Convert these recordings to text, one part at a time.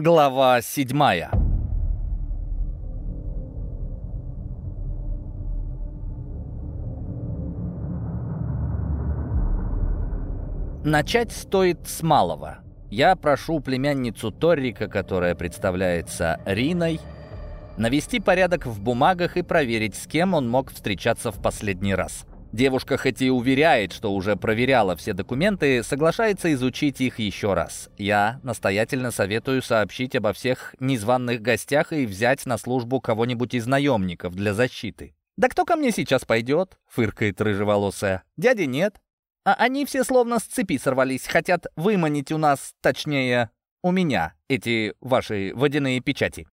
Глава седьмая Начать стоит с малого. Я прошу племянницу Торрика, которая представляется Риной, навести порядок в бумагах и проверить, с кем он мог встречаться в последний раз. Девушка хоть и уверяет, что уже проверяла все документы, соглашается изучить их еще раз. Я настоятельно советую сообщить обо всех незваных гостях и взять на службу кого-нибудь из наемников для защиты. «Да кто ко мне сейчас пойдет?» — фыркает рыжеволосая. «Дяди нет. А они все словно с цепи сорвались, хотят выманить у нас, точнее, у меня, эти ваши водяные печати.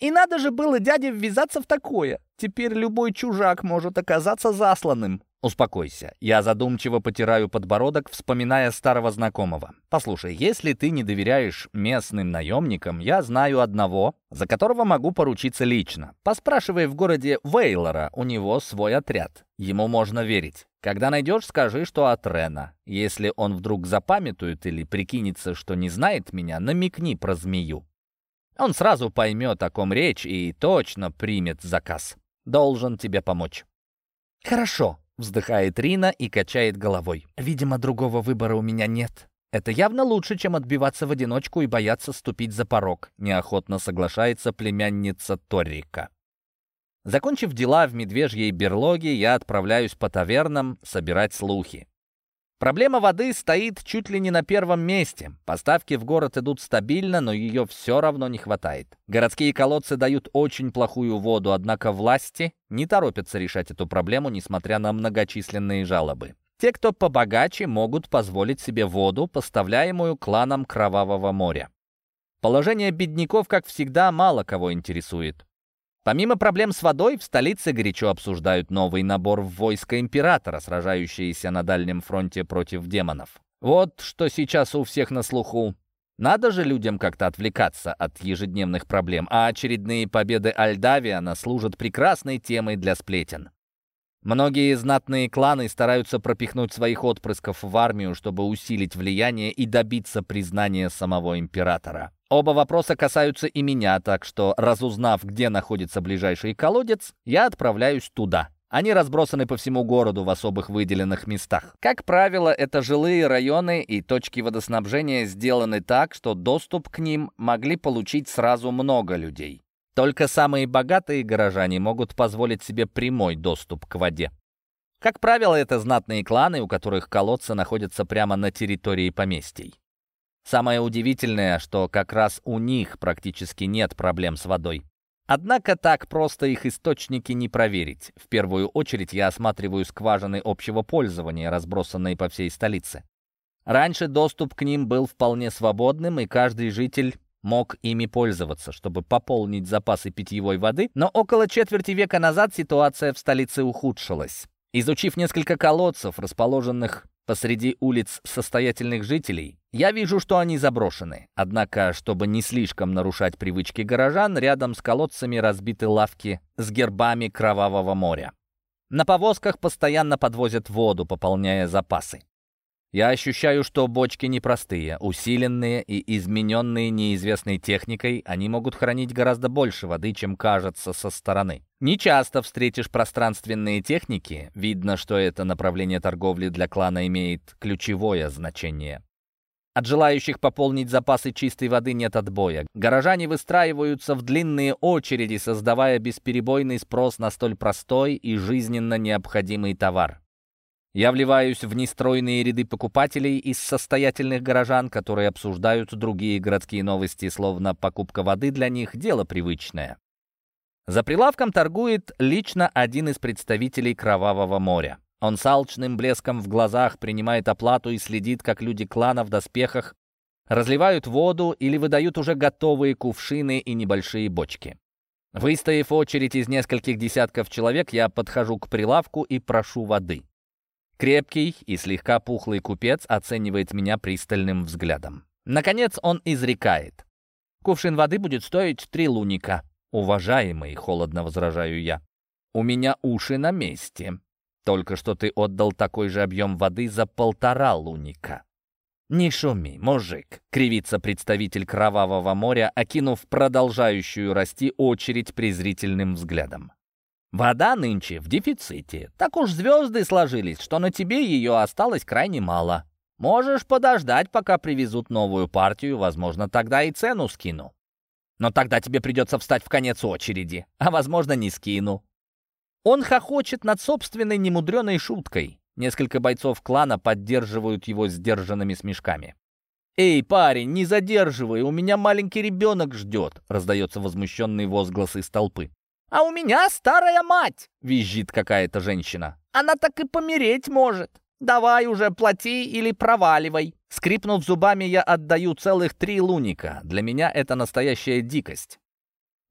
И надо же было дяде ввязаться в такое. Теперь любой чужак может оказаться засланным. Успокойся. Я задумчиво потираю подбородок, вспоминая старого знакомого. Послушай, если ты не доверяешь местным наемникам, я знаю одного, за которого могу поручиться лично. Поспрашивай в городе Вейлора, у него свой отряд. Ему можно верить. Когда найдешь, скажи, что от Рена. Если он вдруг запамятует или прикинется, что не знает меня, намекни про змею. Он сразу поймет, о ком речь, и точно примет заказ. Должен тебе помочь». «Хорошо», — вздыхает Рина и качает головой. «Видимо, другого выбора у меня нет. Это явно лучше, чем отбиваться в одиночку и бояться ступить за порог», — неохотно соглашается племянница Торрика. Закончив дела в медвежьей берлоге, я отправляюсь по тавернам собирать слухи. Проблема воды стоит чуть ли не на первом месте. Поставки в город идут стабильно, но ее все равно не хватает. Городские колодцы дают очень плохую воду, однако власти не торопятся решать эту проблему, несмотря на многочисленные жалобы. Те, кто побогаче, могут позволить себе воду, поставляемую кланом Кровавого моря. Положение бедняков, как всегда, мало кого интересует. Помимо проблем с водой, в столице горячо обсуждают новый набор в войско императора, сражающиеся на Дальнем фронте против демонов. Вот что сейчас у всех на слуху. Надо же людям как-то отвлекаться от ежедневных проблем, а очередные победы Альдавиана служат прекрасной темой для сплетен. Многие знатные кланы стараются пропихнуть своих отпрысков в армию, чтобы усилить влияние и добиться признания самого императора. Оба вопроса касаются и меня, так что, разузнав, где находится ближайший колодец, я отправляюсь туда. Они разбросаны по всему городу в особых выделенных местах. Как правило, это жилые районы и точки водоснабжения сделаны так, что доступ к ним могли получить сразу много людей. Только самые богатые горожане могут позволить себе прямой доступ к воде. Как правило, это знатные кланы, у которых колодцы находятся прямо на территории поместий. Самое удивительное, что как раз у них практически нет проблем с водой. Однако так просто их источники не проверить. В первую очередь я осматриваю скважины общего пользования, разбросанные по всей столице. Раньше доступ к ним был вполне свободным, и каждый житель мог ими пользоваться, чтобы пополнить запасы питьевой воды, но около четверти века назад ситуация в столице ухудшилась. Изучив несколько колодцев, расположенных посреди улиц состоятельных жителей, я вижу, что они заброшены. Однако, чтобы не слишком нарушать привычки горожан, рядом с колодцами разбиты лавки с гербами Кровавого моря. На повозках постоянно подвозят воду, пополняя запасы. Я ощущаю, что бочки непростые, усиленные и измененные неизвестной техникой, они могут хранить гораздо больше воды, чем кажется со стороны. Не часто встретишь пространственные техники, видно, что это направление торговли для клана имеет ключевое значение. От желающих пополнить запасы чистой воды нет отбоя. Горожане выстраиваются в длинные очереди, создавая бесперебойный спрос на столь простой и жизненно необходимый товар. Я вливаюсь в нестройные ряды покупателей из состоятельных горожан, которые обсуждают другие городские новости, словно покупка воды для них – дело привычное. За прилавком торгует лично один из представителей Кровавого моря. Он с алчным блеском в глазах принимает оплату и следит, как люди клана в доспехах разливают воду или выдают уже готовые кувшины и небольшие бочки. Выстояв очередь из нескольких десятков человек, я подхожу к прилавку и прошу воды. Крепкий и слегка пухлый купец оценивает меня пристальным взглядом. Наконец он изрекает. «Кувшин воды будет стоить три луника». «Уважаемый», — холодно возражаю я, — «у меня уши на месте. Только что ты отдал такой же объем воды за полтора луника». «Не шуми, мужик!» — кривится представитель Кровавого моря, окинув продолжающую расти очередь презрительным взглядом. «Вода нынче в дефиците. Так уж звезды сложились, что на тебе ее осталось крайне мало. Можешь подождать, пока привезут новую партию, возможно, тогда и цену скину. Но тогда тебе придется встать в конец очереди, а, возможно, не скину». Он хохочет над собственной немудреной шуткой. Несколько бойцов клана поддерживают его сдержанными смешками. «Эй, парень, не задерживай, у меня маленький ребенок ждет!» раздается возмущенный возглас из толпы. «А у меня старая мать!» — визжит какая-то женщина. «Она так и помереть может! Давай уже плати или проваливай!» Скрипнув зубами, я отдаю целых три луника. Для меня это настоящая дикость.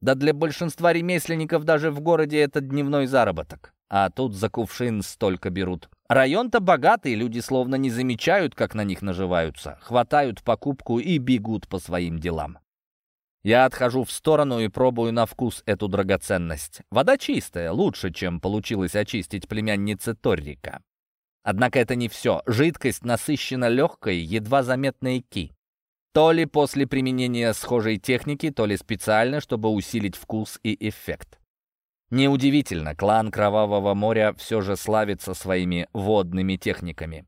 Да для большинства ремесленников даже в городе это дневной заработок. А тут за кувшин столько берут. Район-то богатый, люди словно не замечают, как на них наживаются, хватают покупку и бегут по своим делам. Я отхожу в сторону и пробую на вкус эту драгоценность. Вода чистая, лучше, чем получилось очистить племяннице Торрика. Однако это не все. Жидкость насыщена легкой, едва заметной ки. То ли после применения схожей техники, то ли специально, чтобы усилить вкус и эффект. Неудивительно, клан Кровавого моря все же славится своими водными техниками.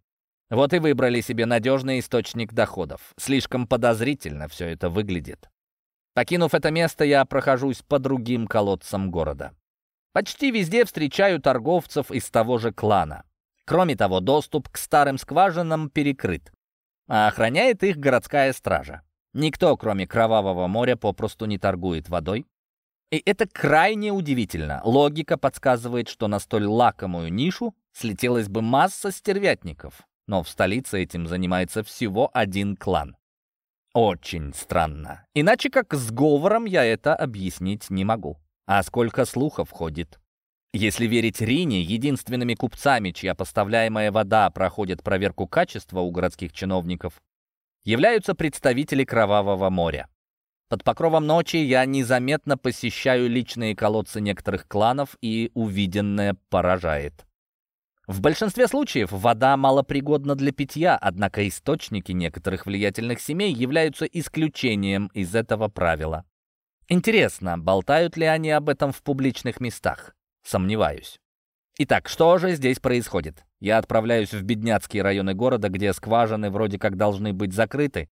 Вот и выбрали себе надежный источник доходов. Слишком подозрительно все это выглядит. Покинув это место, я прохожусь по другим колодцам города. Почти везде встречаю торговцев из того же клана. Кроме того, доступ к старым скважинам перекрыт, а охраняет их городская стража. Никто, кроме Кровавого моря, попросту не торгует водой, и это крайне удивительно. Логика подсказывает, что на столь лакомую нишу слетелась бы масса стервятников. Но в столице этим занимается всего один клан. Очень странно. Иначе как с говором я это объяснить не могу. А сколько слухов ходит. Если верить Рине, единственными купцами, чья поставляемая вода проходит проверку качества у городских чиновников, являются представители Кровавого моря. Под покровом ночи я незаметно посещаю личные колодцы некоторых кланов, и увиденное поражает. В большинстве случаев вода малопригодна для питья, однако источники некоторых влиятельных семей являются исключением из этого правила. Интересно, болтают ли они об этом в публичных местах? Сомневаюсь. Итак, что же здесь происходит? Я отправляюсь в бедняцкие районы города, где скважины вроде как должны быть закрыты,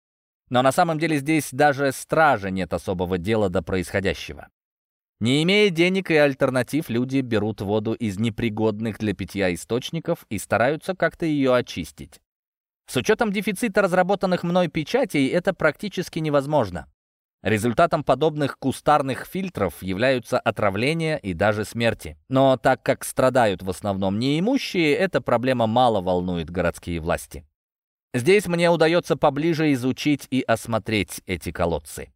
но на самом деле здесь даже стражи нет особого дела до происходящего. Не имея денег и альтернатив, люди берут воду из непригодных для питья источников и стараются как-то ее очистить. С учетом дефицита разработанных мной печатей это практически невозможно. Результатом подобных кустарных фильтров являются отравления и даже смерти. Но так как страдают в основном неимущие, эта проблема мало волнует городские власти. Здесь мне удается поближе изучить и осмотреть эти колодцы.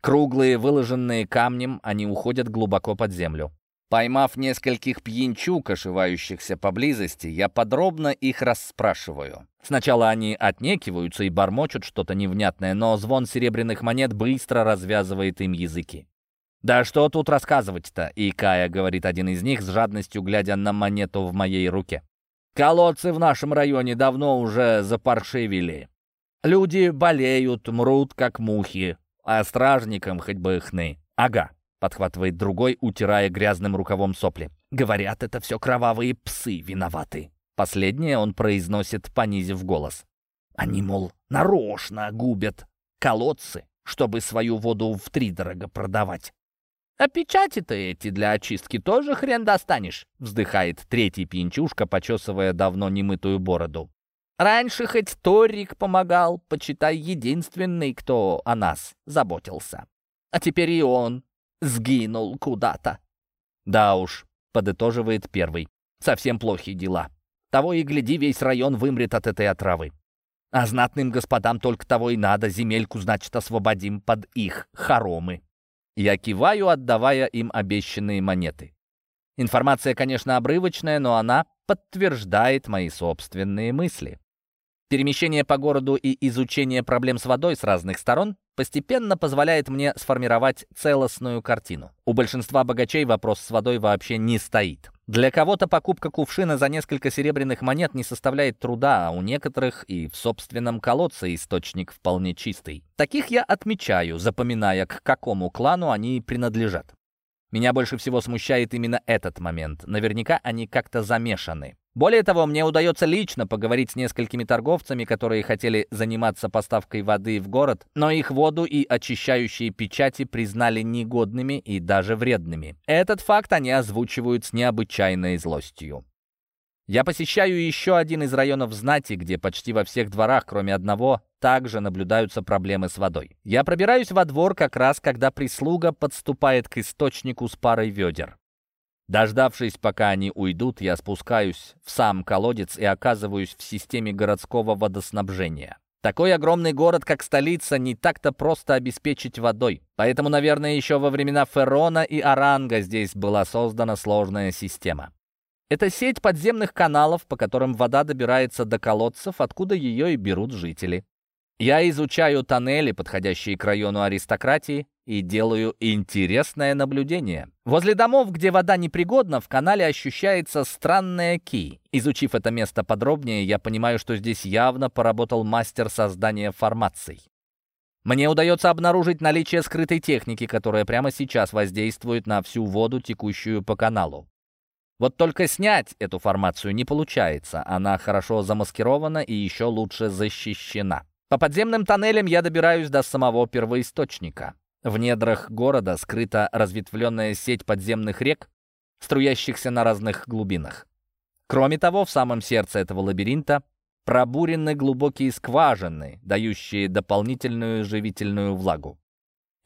Круглые, выложенные камнем, они уходят глубоко под землю. Поймав нескольких пьянчук, ошивающихся поблизости, я подробно их расспрашиваю. Сначала они отнекиваются и бормочут что-то невнятное, но звон серебряных монет быстро развязывает им языки. «Да что тут рассказывать-то?» — и Кая говорит один из них с жадностью, глядя на монету в моей руке. Колодцы в нашем районе давно уже запаршивили. Люди болеют, мрут, как мухи, а стражникам хоть бы хны. Ага, подхватывает другой, утирая грязным рукавом сопли. Говорят, это все кровавые псы виноваты. Последнее он произносит, понизив голос. Они, мол, нарочно губят колодцы, чтобы свою воду втридорого продавать. «А печати-то эти для очистки тоже хрен достанешь», — вздыхает третий пьянчушка, почесывая давно немытую бороду. «Раньше хоть Торик помогал, почитай, единственный, кто о нас заботился. А теперь и он сгинул куда-то». «Да уж», — подытоживает первый, — «совсем плохие дела. Того и гляди, весь район вымрет от этой отравы. А знатным господам только того и надо, земельку, значит, освободим под их хоромы». Я киваю, отдавая им обещанные монеты. Информация, конечно, обрывочная, но она подтверждает мои собственные мысли. Перемещение по городу и изучение проблем с водой с разных сторон постепенно позволяет мне сформировать целостную картину. У большинства богачей вопрос с водой вообще не стоит. Для кого-то покупка кувшина за несколько серебряных монет не составляет труда, а у некоторых и в собственном колодце источник вполне чистый. Таких я отмечаю, запоминая, к какому клану они принадлежат. Меня больше всего смущает именно этот момент. Наверняка они как-то замешаны. Более того, мне удается лично поговорить с несколькими торговцами, которые хотели заниматься поставкой воды в город, но их воду и очищающие печати признали негодными и даже вредными. Этот факт они озвучивают с необычайной злостью. Я посещаю еще один из районов знати, где почти во всех дворах, кроме одного, также наблюдаются проблемы с водой. Я пробираюсь во двор как раз, когда прислуга подступает к источнику с парой ведер. Дождавшись, пока они уйдут, я спускаюсь в сам колодец и оказываюсь в системе городского водоснабжения. Такой огромный город, как столица, не так-то просто обеспечить водой. Поэтому, наверное, еще во времена Ферона и Аранга здесь была создана сложная система. Это сеть подземных каналов, по которым вода добирается до колодцев, откуда ее и берут жители. Я изучаю тоннели, подходящие к району аристократии, и делаю интересное наблюдение. Возле домов, где вода непригодна, в канале ощущается странная ки. Изучив это место подробнее, я понимаю, что здесь явно поработал мастер создания формаций. Мне удается обнаружить наличие скрытой техники, которая прямо сейчас воздействует на всю воду, текущую по каналу. Вот только снять эту формацию не получается. Она хорошо замаскирована и еще лучше защищена. По подземным тоннелям я добираюсь до самого первоисточника. В недрах города скрыта разветвленная сеть подземных рек, струящихся на разных глубинах. Кроме того, в самом сердце этого лабиринта пробурены глубокие скважины, дающие дополнительную живительную влагу.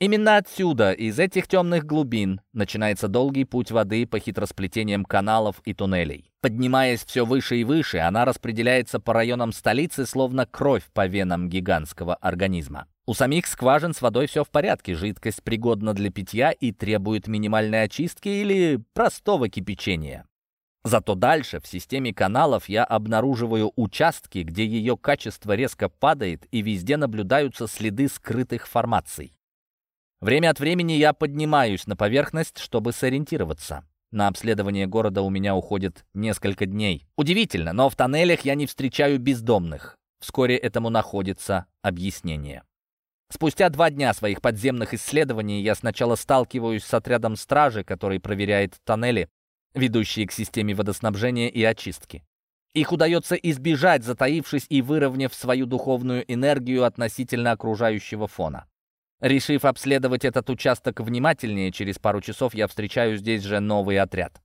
Именно отсюда, из этих темных глубин, начинается долгий путь воды по хитросплетениям каналов и туннелей. Поднимаясь все выше и выше, она распределяется по районам столицы, словно кровь по венам гигантского организма. У самих скважин с водой все в порядке, жидкость пригодна для питья и требует минимальной очистки или простого кипячения. Зато дальше в системе каналов я обнаруживаю участки, где ее качество резко падает и везде наблюдаются следы скрытых формаций. Время от времени я поднимаюсь на поверхность, чтобы сориентироваться. На обследование города у меня уходит несколько дней. Удивительно, но в тоннелях я не встречаю бездомных. Вскоре этому находится объяснение. Спустя два дня своих подземных исследований я сначала сталкиваюсь с отрядом стражи, который проверяет тоннели, ведущие к системе водоснабжения и очистки. Их удается избежать, затаившись и выровняв свою духовную энергию относительно окружающего фона. Решив обследовать этот участок внимательнее, через пару часов я встречаю здесь же новый отряд.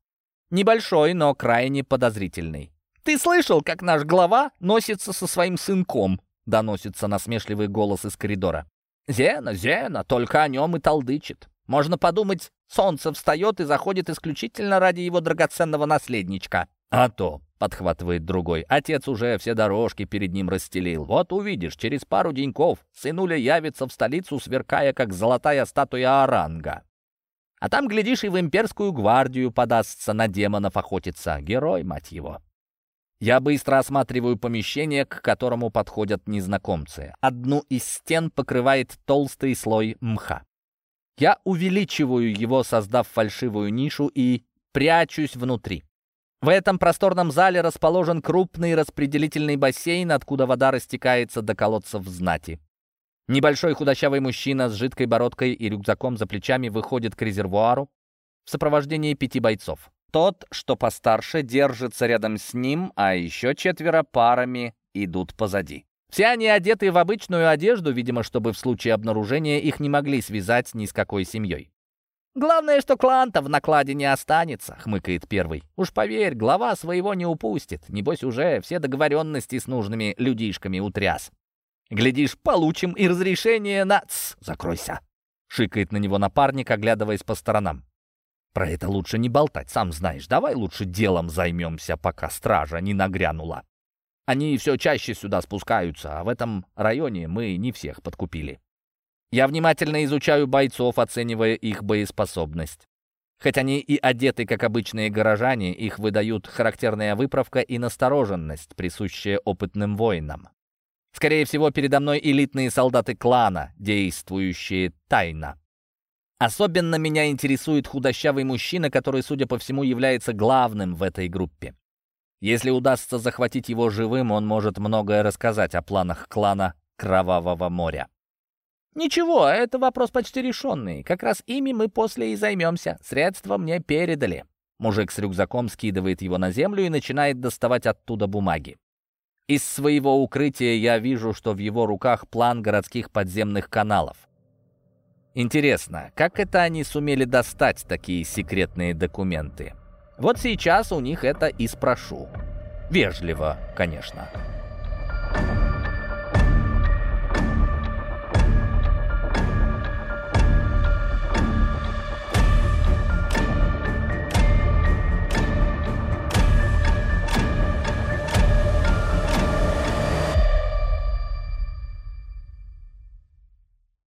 Небольшой, но крайне подозрительный. «Ты слышал, как наш глава носится со своим сынком?» — доносится насмешливый голос из коридора. «Зена, Зена, только о нем и толдычит. Можно подумать, солнце встает и заходит исключительно ради его драгоценного наследничка». «А то», — подхватывает другой. Отец уже все дорожки перед ним расстелил. Вот увидишь, через пару деньков сынуля явится в столицу, сверкая, как золотая статуя Оранга. А там, глядишь, и в имперскую гвардию подастся на демонов охотиться. Герой, мать его. Я быстро осматриваю помещение, к которому подходят незнакомцы. Одну из стен покрывает толстый слой мха. Я увеличиваю его, создав фальшивую нишу, и прячусь внутри. В этом просторном зале расположен крупный распределительный бассейн, откуда вода растекается до колодцев знати. Небольшой худощавый мужчина с жидкой бородкой и рюкзаком за плечами выходит к резервуару в сопровождении пяти бойцов. Тот, что постарше, держится рядом с ним, а еще четверо парами идут позади. Все они одеты в обычную одежду, видимо, чтобы в случае обнаружения их не могли связать ни с какой семьей. «Главное, что кланта в накладе не останется», — хмыкает первый. «Уж поверь, глава своего не упустит. Небось, уже все договоренности с нужными людишками утряс. Глядишь, получим и разрешение на... Тс, закройся!» — шикает на него напарник, оглядываясь по сторонам. «Про это лучше не болтать, сам знаешь. Давай лучше делом займемся, пока стража не нагрянула. Они все чаще сюда спускаются, а в этом районе мы не всех подкупили». Я внимательно изучаю бойцов, оценивая их боеспособность. Хоть они и одеты, как обычные горожане, их выдают характерная выправка и настороженность, присущая опытным воинам. Скорее всего, передо мной элитные солдаты клана, действующие тайно. Особенно меня интересует худощавый мужчина, который, судя по всему, является главным в этой группе. Если удастся захватить его живым, он может многое рассказать о планах клана Кровавого моря. «Ничего, это вопрос почти решенный. Как раз ими мы после и займемся. Средства мне передали». Мужик с рюкзаком скидывает его на землю и начинает доставать оттуда бумаги. Из своего укрытия я вижу, что в его руках план городских подземных каналов. Интересно, как это они сумели достать такие секретные документы? Вот сейчас у них это и спрошу. Вежливо, конечно.